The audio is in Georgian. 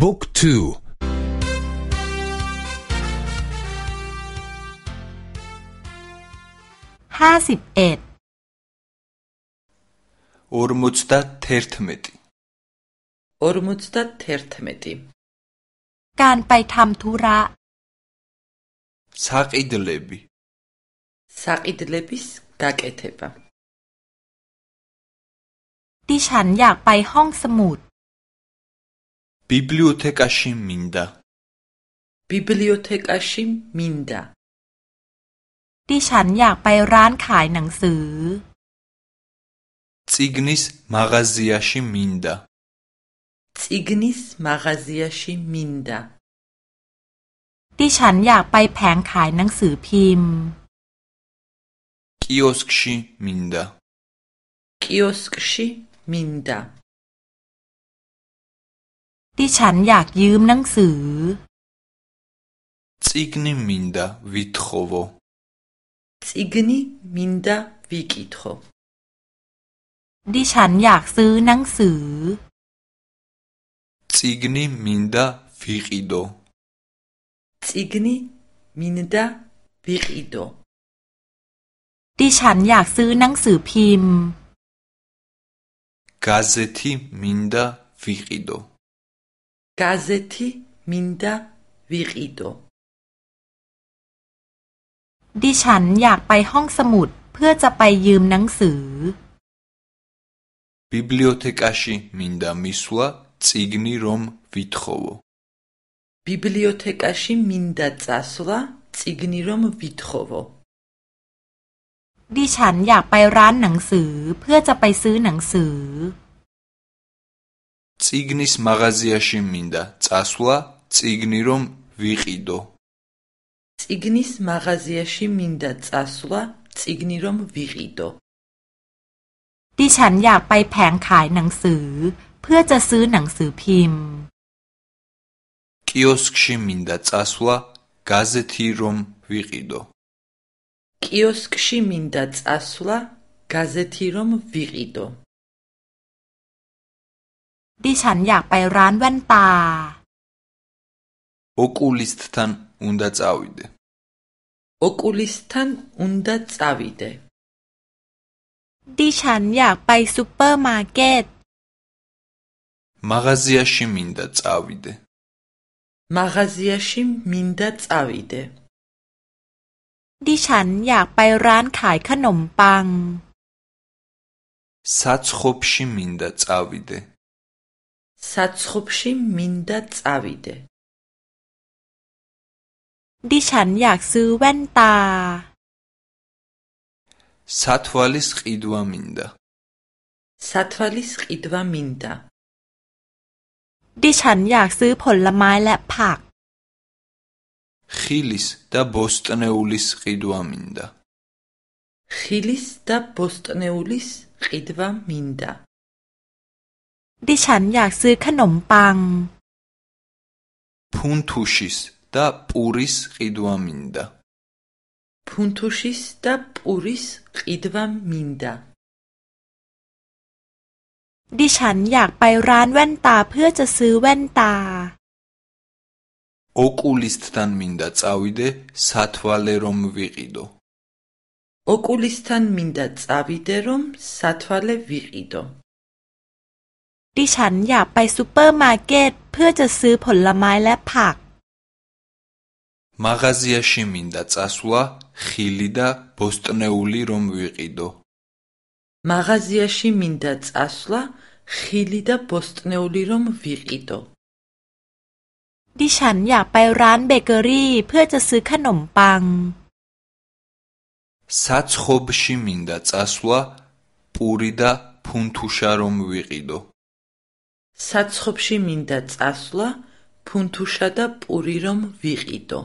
บุ๊กทูห้าสิบเอ็ดอร์มุตตาเทิร์ทเมติโอร์มุตตาเทิร์ทเมติการไปทำธุระซากอิดเลบิซากอิดเลบิสกากเอเทปะดิฉันอยากไปห้องสมุด ბიბლიოთეკაში მინდა ბიბლიოთეკაში მინდა ดิฉันอยากไปร้านขายหนังสือ ციგნის მაღაზიაში მინდა ციგნის მაღაზიაში მინდა ดิฉันอยากไปแผงขายหนังสือพิมพ์ კიოსკში მინდა კიოსკში მინდა ดิฉันอยากยืมหนังสือ ციგნი მინდა ვითხოვო ციგნი მინდა ვიკითხო ดิฉันอยากซื้อหนังสือ ციგნი მინდა ვიყიდო ციგნი მინდა ვიყიდო ดิฉันอยากซื้อหนังสือพิมพ์ გაზეთი მინდა ვიყიდო გაზეთი მინდა ვიყიდო ดิฉันอยากไปห้องสมุดเพื่อจะไปยืมหนังสือ ბიბლიოთეკაში მინდა მისვლა ციგნი რომ ვითხოვო ბიბლიოთეკაში მინდა წასვლა ციგნი რომ ვითხოვო ดิฉันอยากไปร้านหนังสือเพื่อจะไปซื้อหนังสือ ციგნის მაღაზიაში მინდა წასვლა ციგნი რომ ვიყიდო ციგნის მაღაზიაში მინდა წასვლა ციგნი რომ ვიყიდო ดิฉันอยากไปแผงขายหนังสือ เพื่อจะซื้อหนังสือพิมพ์ კიოსკში მინდა წასვლა გაზეთი რომ ვიყიდო კიოსკში მინდა წასვლა გაზეთი რომ ვიყიდო ดิฉันอยากไปร้านแว่นตา ოკულისტთან უნდა წავიდე ოკულისტთან უნდა წავიდე ดิฉันอยากไปซูเปอร์มาร์เก็ต მაღაზიაში მინდა წავიდე მაღაზიაში მინდა წავიდე ดิฉันอยากไปร้านขายขนมปัง საცხობში მინდა წავიდე საცხობში მინდა წავიდე ดิฉันอยากซื้อแว่นตา სათვალის ყიდვა მინდა სათვალის ყიდვა მინდა ดิฉันอยากซื้อผลไม้และผัก ხილის და ბოსტნეულის ყიდვა მინდა ხილის და ბოსტნეულის ყიდვა მინდა ดิฉันอยากซื้อขนมปัง ფუნთუშის და პურის ყიდვა მინდა ფუნთუშის და პურის ყიდვა მინდა ดิฉันอยากไปร้านแว่นตาเพื่อจะซื้อแว่นตา ოკულისტთან მინდა წავიდე სათვალე რომ ვიყიდო ოკულისტთან მინდა წავიდე რომ სათვალე ვიყიდო ดิฉันอยากไปซูเปอร์มาร์เก็ตเพื่อจะซื้อผลไม้และผัก მაღაზიაში მინდა წასვლა ხილი და ბოსტნეული რომ ვიყიდო მაღაზიაში მინდა წასვლა ხილი და ბოსტნეული რომ ვიყიდო ดิฉันอยากไปร้านเบเกอรี่เพื่อจะซื้อขนมปัง საცხობში მინდა წასვლა პური და ფუნთუშა რომ ვიყიდო საცხობში მინდა წასვლა ფუნთუშა და პური რომ ვიყიდო